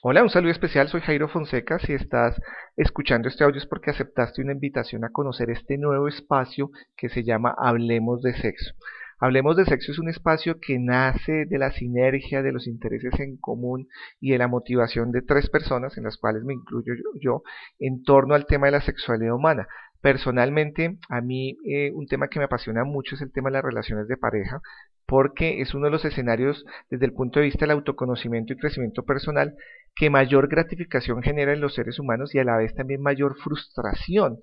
Hola, un saludo especial, soy Jairo Fonseca. Si estás escuchando este audio es porque aceptaste una invitación a conocer este nuevo espacio que se llama Hablemos de Sexo. Hablemos de Sexo es un espacio que nace de la sinergia de los intereses en común y de la motivación de tres personas, en las cuales me incluyo yo, en torno al tema de la sexualidad humana. Personalmente, a mí eh, un tema que me apasiona mucho es el tema de las relaciones de pareja, porque es uno de los escenarios desde el punto de vista del autoconocimiento y crecimiento personal que mayor gratificación genera en los seres humanos y a la vez también mayor frustración.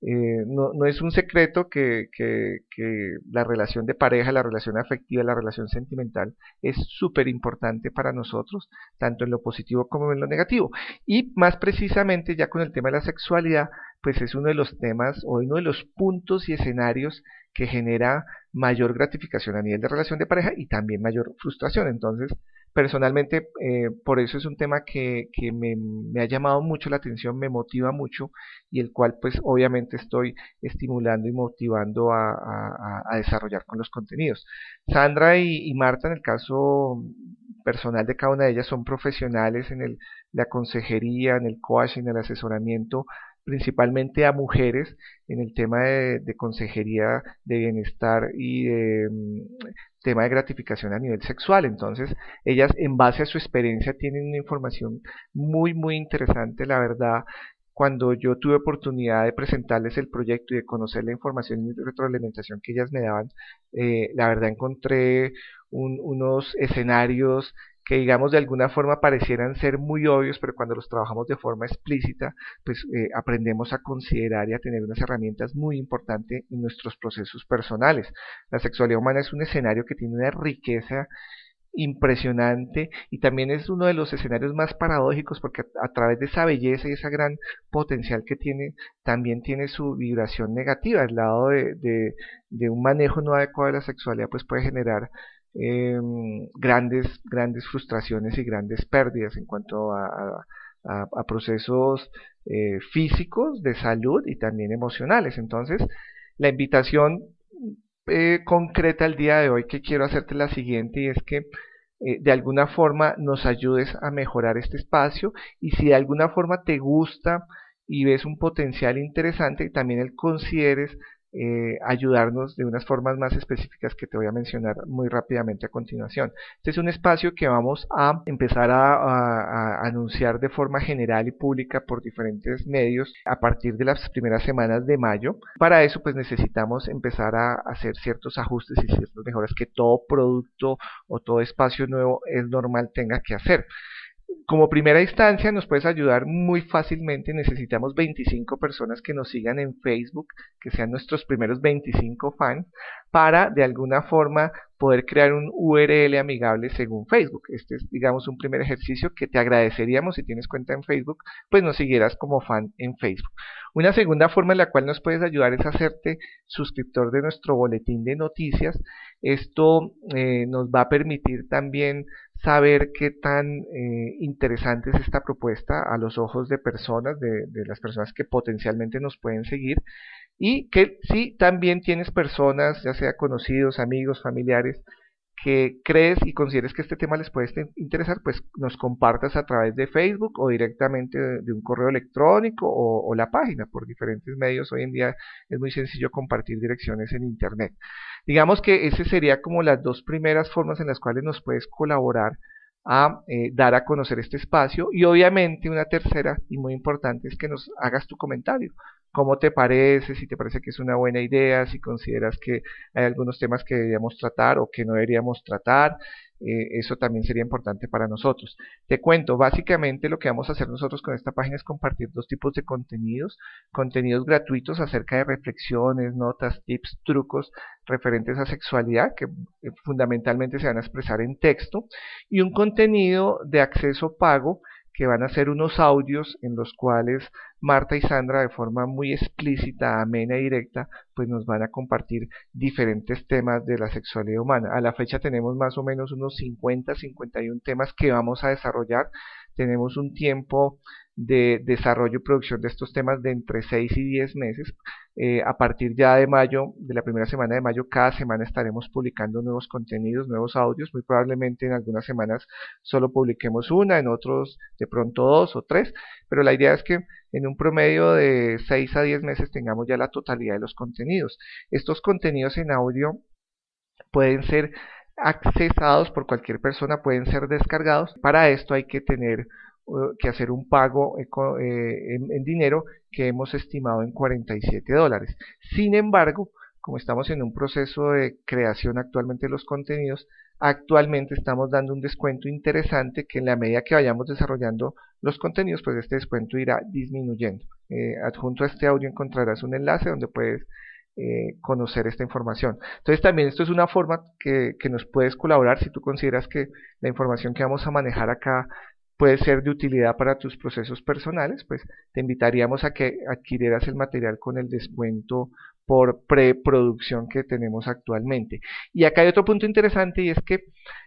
Eh, no, es un secreto que, la relación de pareja, la relación afectiva, la relación sentimental es súper importante para nosotros, tanto en lo positivo como en lo negativo. Y más precisamente ya con el tema de la sexualidad, pues es uno de los temas o uno de los puntos y escenarios que genera mayor gratificación a nivel de relación de pareja y también mayor frustración. Entonces, personalmente, eh, por eso es un tema que, que me, ha llamado mucho la atención, me motiva mucho y el cual pues obviamente estoy estimulando y motivando a, a, a desarrollar con los contenidos. Sandra y, y, Marta, en el caso personal de cada una de ellas, son profesionales en el, la consejería, en el coaching, en el asesoramiento principalmente a mujeres en el tema de, consejería de bienestar y de um, tema de gratificación a nivel sexual. Entonces, ellas en base a su experiencia tienen una información muy, muy interesante, la verdad. Cuando yo tuve oportunidad de presentarles el proyecto y de conocer la información y retroalimentación que ellas me daban, eh, la verdad encontré un, unos escenarios que digamos de alguna forma parecieran ser muy obvios, pero cuando los trabajamos de forma explícita, pues eh, aprendemos a considerar y a tener unas herramientas muy importantes en nuestros procesos personales. La sexualidad humana es un escenario que tiene una riqueza impresionante y también es uno de los escenarios más paradójicos porque a, través de esa belleza y esa gran potencial que tiene, también tiene su vibración negativa. Al lado de, de, de un manejo no adecuado de la sexualidad, pues puede generar eh, grandes, grandes frustraciones y grandes pérdidas en cuanto a, procesos eh, físicos, de salud y también emocionales. Entonces, la invitación eh, concreta el día de hoy que quiero hacerte la siguiente y es que eh, de alguna forma nos ayudes a mejorar este espacio y si de alguna forma te gusta y ves un potencial interesante, también el consideres eh, ayudarnos de unas formas más específicas que te voy a mencionar muy rápidamente a continuación. Este es un espacio que vamos a empezar a, a, a, anunciar de forma general y pública por diferentes medios a partir de las primeras semanas de mayo. Para eso pues necesitamos empezar a hacer ciertos ajustes y ciertas mejoras que todo producto o todo espacio nuevo es normal tenga que hacer como primera instancia nos puedes ayudar muy fácilmente. Necesitamos 25 personas que nos sigan en Facebook, que sean nuestros primeros 25 fans, para de alguna forma poder crear un URL amigable según Facebook. Este es, digamos, un primer ejercicio que te agradeceríamos si tienes cuenta en Facebook, pues nos siguieras como fan en Facebook. Una segunda forma en la cual nos puedes ayudar es hacerte suscriptor de nuestro boletín de noticias. Esto eh, nos va a permitir también saber qué tan eh, interesante es esta propuesta a los ojos de personas, de, de, las personas que potencialmente nos pueden seguir y que si también tienes personas, ya sea conocidos, amigos, familiares, que crees y consideres que este tema les puede interesar, pues nos compartas a través de Facebook o directamente de, un correo electrónico o, o, la página por diferentes medios. Hoy en día es muy sencillo compartir direcciones en Internet. Digamos que ese sería como las dos primeras formas en las cuales nos puedes colaborar a eh, dar a conocer este espacio y obviamente una tercera y muy importante es que nos hagas tu comentario cómo te parece, si te parece que es una buena idea, si consideras que hay algunos temas que deberíamos tratar o que no deberíamos tratar, eh, eso también sería importante para nosotros. Te cuento, básicamente lo que vamos a hacer nosotros con esta página es compartir dos tipos de contenidos, contenidos gratuitos acerca de reflexiones, notas, tips, trucos referentes a sexualidad, que eh, fundamentalmente se van a expresar en texto, y un contenido de acceso pago, que van a ser unos audios en los cuales Marta y Sandra de forma muy explícita, amena y directa, pues nos van a compartir diferentes temas de la sexualidad humana. A la fecha tenemos más o menos unos 50, 51 temas que vamos a desarrollar. Tenemos un tiempo de desarrollo y producción de estos temas de entre 6 y 10 meses. Eh, a partir ya de mayo, de la primera semana de mayo, cada semana estaremos publicando nuevos contenidos, nuevos audios. Muy probablemente en algunas semanas solo publiquemos una, en otros de pronto dos o tres, pero la idea es que en un promedio de 6 a 10 meses tengamos ya la totalidad de los contenidos. Estos contenidos en audio pueden ser accesados por cualquier persona, pueden ser descargados. Para esto hay que tener que hacer un pago eh, en, dinero que hemos estimado en 47 dólares. Sin embargo, como estamos en un proceso de creación actualmente de los contenidos, actualmente estamos dando un descuento interesante que en la medida que vayamos desarrollando los contenidos, pues este descuento irá disminuyendo. Eh, adjunto a este audio encontrarás un enlace donde puedes eh, conocer esta información. Entonces también esto es una forma que, que, nos puedes colaborar si tú consideras que la información que vamos a manejar acá puede ser de utilidad para tus procesos personales, pues te invitaríamos a que adquirieras el material con el descuento por preproducción que tenemos actualmente. Y acá hay otro punto interesante y es que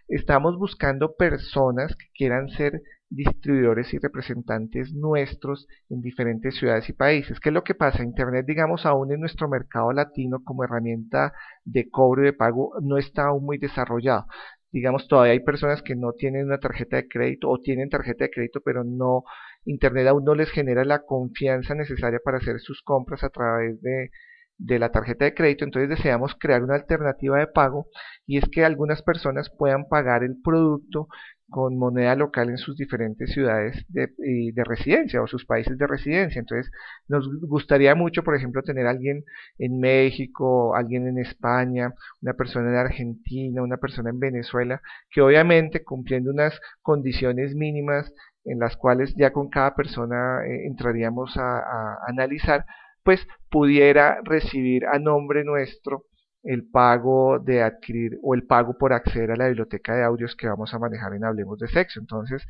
estamos buscando personas que quieran ser distribuidores y representantes nuestros en diferentes ciudades y países. ¿Qué es lo que pasa? Internet, digamos, aún en nuestro mercado latino como herramienta de cobro y de pago no está aún muy desarrollado. Digamos, todavía hay personas que no tienen una tarjeta de crédito o tienen tarjeta de crédito, pero no, Internet aún no les genera la confianza necesaria para hacer sus compras a través de, de la tarjeta de crédito, entonces deseamos crear una alternativa de pago y es que algunas personas puedan pagar el producto con moneda local en sus diferentes ciudades de, de, residencia o sus países de residencia. Entonces, nos gustaría mucho, por ejemplo, tener alguien en México, alguien en España, una persona en Argentina, una persona en Venezuela, que obviamente cumpliendo unas condiciones mínimas en las cuales ya con cada persona eh, entraríamos a analizar, pues pudiera recibir a nombre nuestro el pago de adquirir o el pago por acceder a la biblioteca de audios que vamos a manejar en Hablemos de Sexo. Entonces,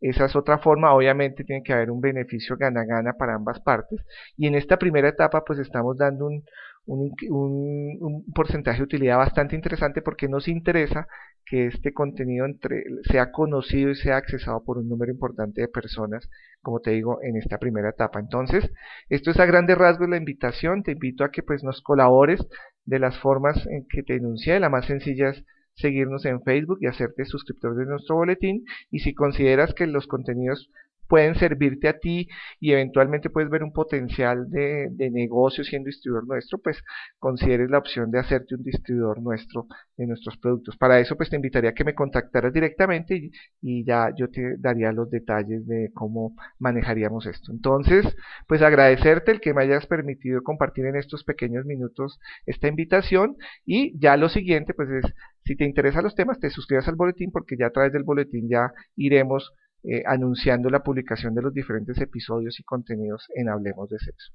esa es otra forma, obviamente tiene que haber un beneficio gana-gana para ambas partes y en esta primera etapa pues estamos dando un, un, porcentaje de utilidad bastante interesante porque nos interesa que este contenido entre, sea conocido y sea accesado por un número importante de personas, como te digo, en esta primera etapa. Entonces, esto es a grandes rasgos la invitación, te invito a que pues nos colabores de las formas en que te enuncié, la más sencilla es seguirnos en Facebook y hacerte suscriptor de nuestro boletín. Y si consideras que los contenidos pueden servirte a ti y eventualmente puedes ver un potencial de, negocio siendo distribuidor nuestro, pues consideres la opción de hacerte un distribuidor nuestro de nuestros productos. Para eso pues te invitaría a que me contactaras directamente y, y ya yo te daría los detalles de cómo manejaríamos esto. Entonces, pues agradecerte el que me hayas permitido compartir en estos pequeños minutos esta invitación y ya lo siguiente pues es si te interesan los temas, te suscribas al boletín porque ya a través del boletín ya iremos eh, anunciando la publicación de los diferentes episodios y contenidos en Hablemos de Sexo.